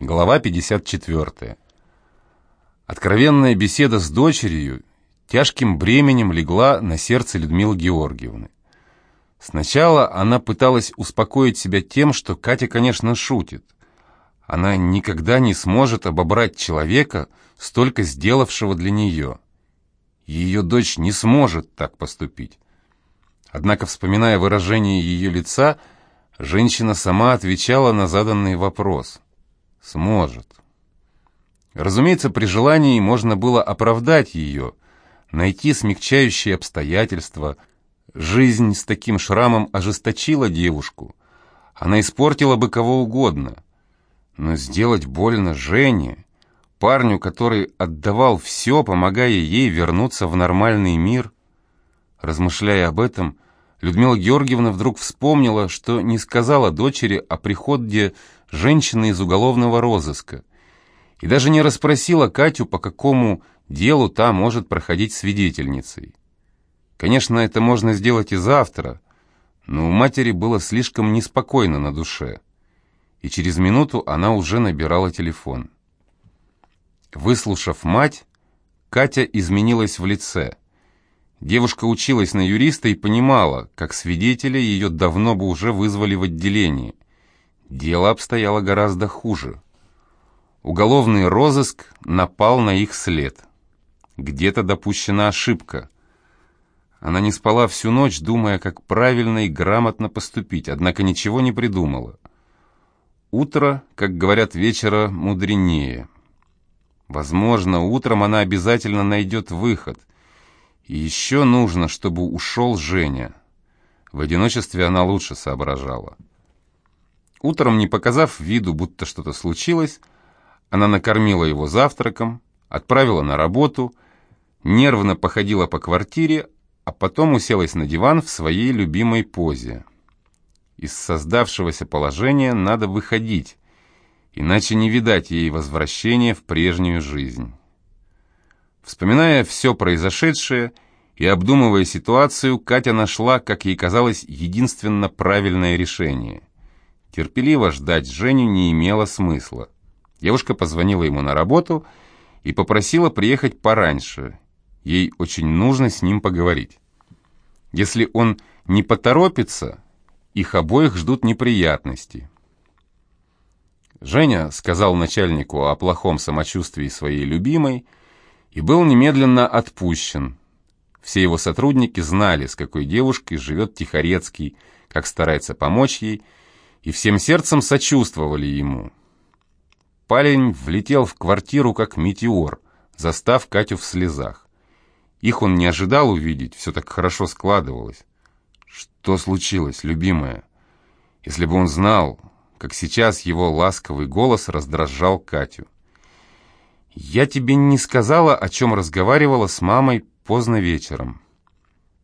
Глава 54. Откровенная беседа с дочерью тяжким бременем легла на сердце Людмилы Георгиевны. Сначала она пыталась успокоить себя тем, что Катя, конечно, шутит. Она никогда не сможет обобрать человека, столько сделавшего для нее. Ее дочь не сможет так поступить. Однако, вспоминая выражение ее лица, женщина сама отвечала на заданный вопрос – Сможет. Разумеется, при желании можно было оправдать ее, найти смягчающие обстоятельства. Жизнь с таким шрамом ожесточила девушку. Она испортила бы кого угодно. Но сделать больно Жене, парню, который отдавал все, помогая ей вернуться в нормальный мир. Размышляя об этом, Людмила Георгиевна вдруг вспомнила, что не сказала дочери о приходе женщины из уголовного розыска, и даже не расспросила Катю, по какому делу та может проходить свидетельницей. Конечно, это можно сделать и завтра, но у матери было слишком неспокойно на душе, и через минуту она уже набирала телефон. Выслушав мать, Катя изменилась в лице. Девушка училась на юриста и понимала, как свидетеля ее давно бы уже вызвали в отделение. Дело обстояло гораздо хуже. Уголовный розыск напал на их след. Где-то допущена ошибка. Она не спала всю ночь, думая, как правильно и грамотно поступить, однако ничего не придумала. Утро, как говорят, вечера мудренее. Возможно, утром она обязательно найдет выход. И еще нужно, чтобы ушел Женя. В одиночестве она лучше соображала. Утром, не показав виду, будто что-то случилось, она накормила его завтраком, отправила на работу, нервно походила по квартире, а потом уселась на диван в своей любимой позе. Из создавшегося положения надо выходить, иначе не видать ей возвращения в прежнюю жизнь. Вспоминая все произошедшее и обдумывая ситуацию, Катя нашла, как ей казалось, единственно правильное решение – Терпеливо ждать Женю не имело смысла. Девушка позвонила ему на работу и попросила приехать пораньше. Ей очень нужно с ним поговорить. Если он не поторопится, их обоих ждут неприятности. Женя сказал начальнику о плохом самочувствии своей любимой и был немедленно отпущен. Все его сотрудники знали, с какой девушкой живет Тихорецкий, как старается помочь ей, и всем сердцем сочувствовали ему. Парень влетел в квартиру как метеор, застав Катю в слезах. Их он не ожидал увидеть, все так хорошо складывалось. Что случилось, любимая? Если бы он знал, как сейчас его ласковый голос раздражал Катю. «Я тебе не сказала, о чем разговаривала с мамой поздно вечером».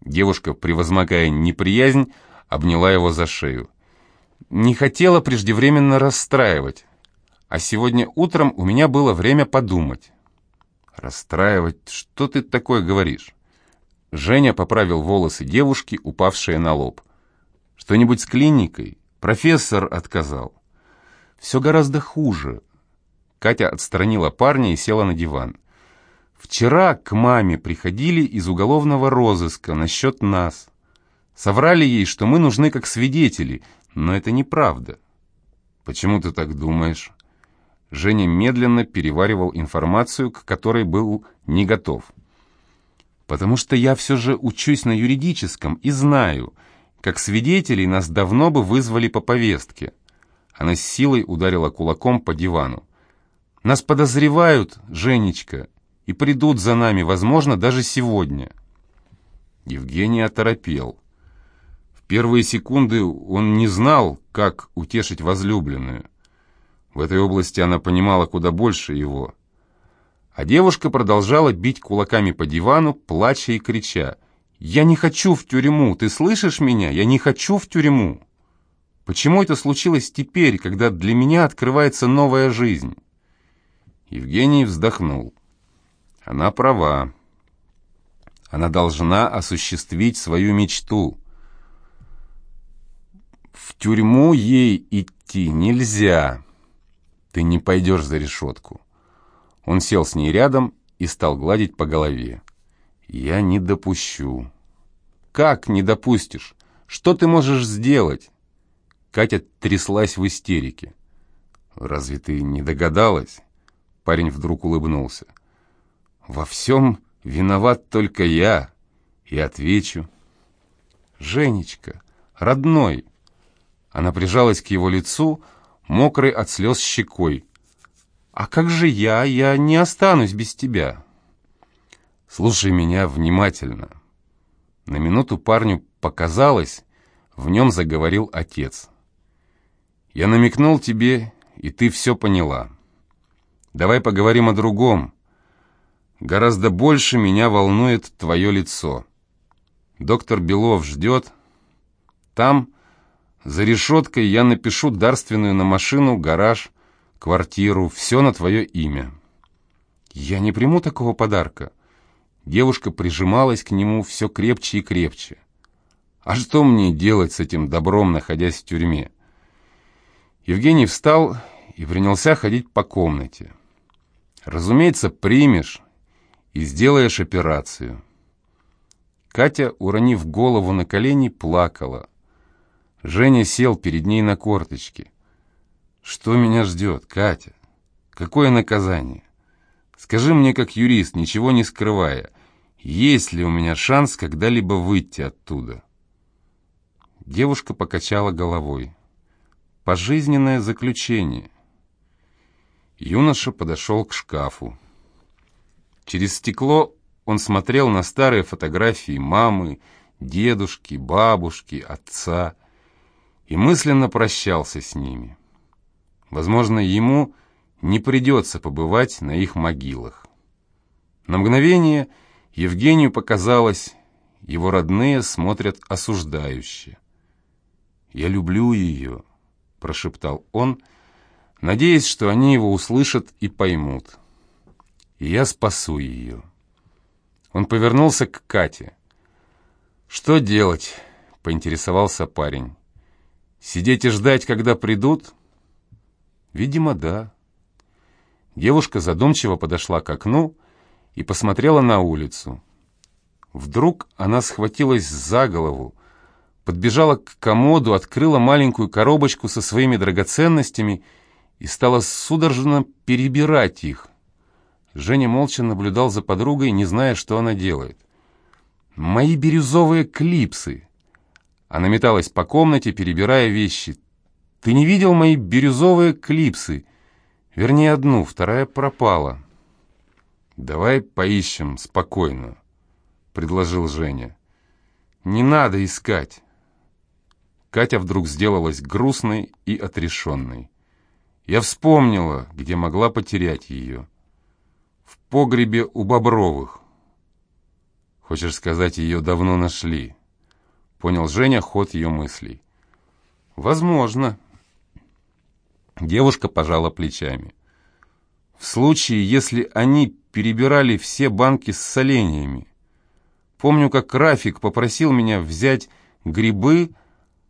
Девушка, превозмогая неприязнь, обняла его за шею. Не хотела преждевременно расстраивать. А сегодня утром у меня было время подумать. «Расстраивать? Что ты такое говоришь?» Женя поправил волосы девушки, упавшие на лоб. «Что-нибудь с клиникой? Профессор отказал». «Все гораздо хуже». Катя отстранила парня и села на диван. «Вчера к маме приходили из уголовного розыска насчет нас. Соврали ей, что мы нужны как свидетели, но это неправда. Почему ты так думаешь? Женя медленно переваривал информацию, к которой был не готов. Потому что я все же учусь на юридическом и знаю, как свидетелей нас давно бы вызвали по повестке. Она с силой ударила кулаком по дивану. Нас подозревают, Женечка, и придут за нами, возможно, даже сегодня. Евгений оторопел первые секунды он не знал, как утешить возлюбленную. В этой области она понимала куда больше его. А девушка продолжала бить кулаками по дивану, плача и крича. «Я не хочу в тюрьму! Ты слышишь меня? Я не хочу в тюрьму!» Почему это случилось теперь, когда для меня открывается новая жизнь? Евгений вздохнул. Она права. Она должна осуществить свою мечту. В тюрьму ей идти нельзя. Ты не пойдешь за решетку. Он сел с ней рядом и стал гладить по голове. Я не допущу. Как не допустишь? Что ты можешь сделать? Катя тряслась в истерике. «Разве ты не догадалась?» Парень вдруг улыбнулся. «Во всем виноват только я. И отвечу. Женечка, родной!» Она прижалась к его лицу, мокрой от слез щекой. «А как же я? Я не останусь без тебя!» «Слушай меня внимательно!» На минуту парню показалось, в нем заговорил отец. «Я намекнул тебе, и ты все поняла. Давай поговорим о другом. Гораздо больше меня волнует твое лицо. Доктор Белов ждет. Там, за решеткой, я напишу дарственную на машину, гараж, квартиру, все на твое имя. Я не приму такого подарка. Девушка прижималась к нему все крепче и крепче. А что мне делать с этим добром, находясь в тюрьме? Евгений встал и принялся ходить по комнате. Разумеется, примешь и сделаешь операцию. Катя, уронив голову на колени, плакала. Женя сел перед ней на корточки. «Что меня ждет, Катя? Какое наказание? Скажи мне, как юрист, ничего не скрывая, есть ли у меня шанс когда-либо выйти оттуда?» Девушка покачала головой. «Пожизненное заключение». Юноша подошел к шкафу. Через стекло он смотрел на старые фотографии мамы, дедушки, бабушки, отца и мысленно прощался с ними. Возможно, ему не придется побывать на их могилах. На мгновение Евгению показалось, его родные смотрят осуждающе. «Я люблю ее», — прошептал он, надеясь, что они его услышат и поймут. «И я спасу ее». Он повернулся к Кате. «Что делать?» — поинтересовался парень. «Сидеть и ждать, когда придут?» «Видимо, да». Девушка задумчиво подошла к окну и посмотрела на улицу. Вдруг она схватилась за голову, подбежала к комоду, открыла маленькую коробочку со своими драгоценностями и стала судорожно перебирать их. Женя молча наблюдал за подругой, не зная, что она делает. «Мои бирюзовые клипсы!» Она металась по комнате, перебирая вещи. «Ты не видел мои бирюзовые клипсы? Вернее, одну, вторая пропала». «Давай поищем спокойно», — предложил Женя. «Не надо искать». Катя вдруг сделалась грустной и отрешенной. Я вспомнила, где могла потерять ее. В погребе у Бобровых. Хочешь сказать, ее давно нашли? Понял Женя ход ее мыслей. Возможно. Девушка пожала плечами. В случае, если они перебирали все банки с соленьями. Помню, как Рафик попросил меня взять грибы,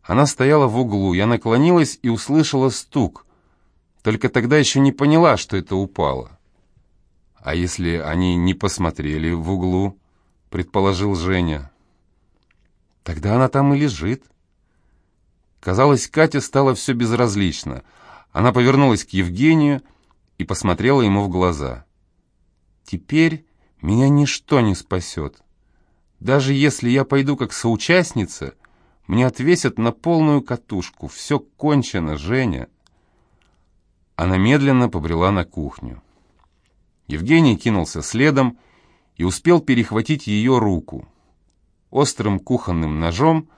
она стояла в углу. Я наклонилась и услышала стук. Только тогда еще не поняла, что это упало. «А если они не посмотрели в углу?» — предположил Женя. «Тогда она там и лежит». Казалось, Катя стала все безразлично. Она повернулась к Евгению и посмотрела ему в глаза. «Теперь меня ничто не спасет. Даже если я пойду как соучастница, мне отвесят на полную катушку. Все кончено, Женя. Она медленно побрела на кухню. Евгений кинулся следом и успел перехватить ее руку. Острым кухонным ножом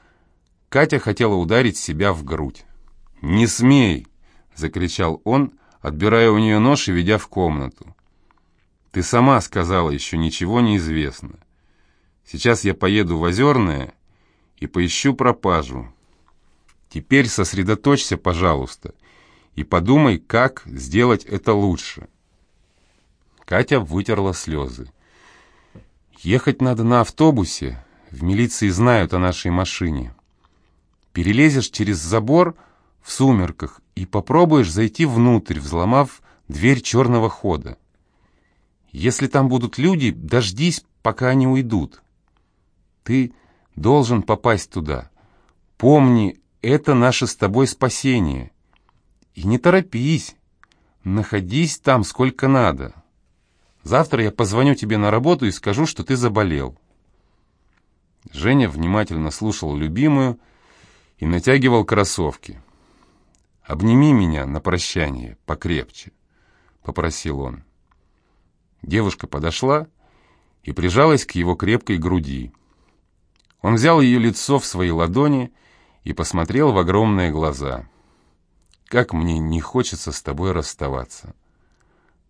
Катя хотела ударить себя в грудь. «Не смей!» — закричал он, отбирая у нее нож и ведя в комнату. «Ты сама сказала, еще ничего не известно. Сейчас я поеду в Озерное и поищу пропажу. Теперь сосредоточься, пожалуйста, и подумай, как сделать это лучше». Катя вытерла слезы. «Ехать надо на автобусе. В милиции знают о нашей машине. Перелезешь через забор, в сумерках и попробуешь зайти внутрь, взломав дверь черного хода. Если там будут люди, дождись, пока они уйдут. Ты должен попасть туда. Помни, это наше с тобой спасение. И не торопись, находись там сколько надо. Завтра я позвоню тебе на работу и скажу, что ты заболел». Женя внимательно слушал любимую и натягивал кроссовки. «Обними меня на прощание покрепче», — попросил он. Девушка подошла и прижалась к его крепкой груди. Он взял ее лицо в свои ладони и посмотрел в огромные глаза. «Как мне не хочется с тобой расставаться!»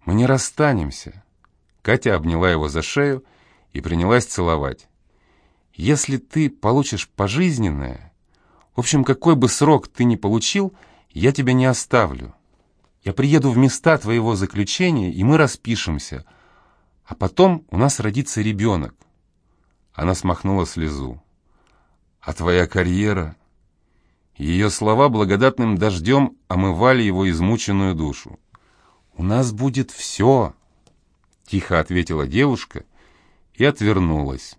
«Мы не расстанемся!» Катя обняла его за шею и принялась целовать. «Если ты получишь пожизненное, в общем, какой бы срок ты ни получил, я тебя не оставлю. Я приеду в места твоего заключения, и мы распишемся, а потом у нас родится ребенок». Она смахнула слезу. «А твоя карьера?» Ее слова благодатным дождем омывали его измученную душу. «У нас будет все!» Тихо ответила девушка и отвернулась.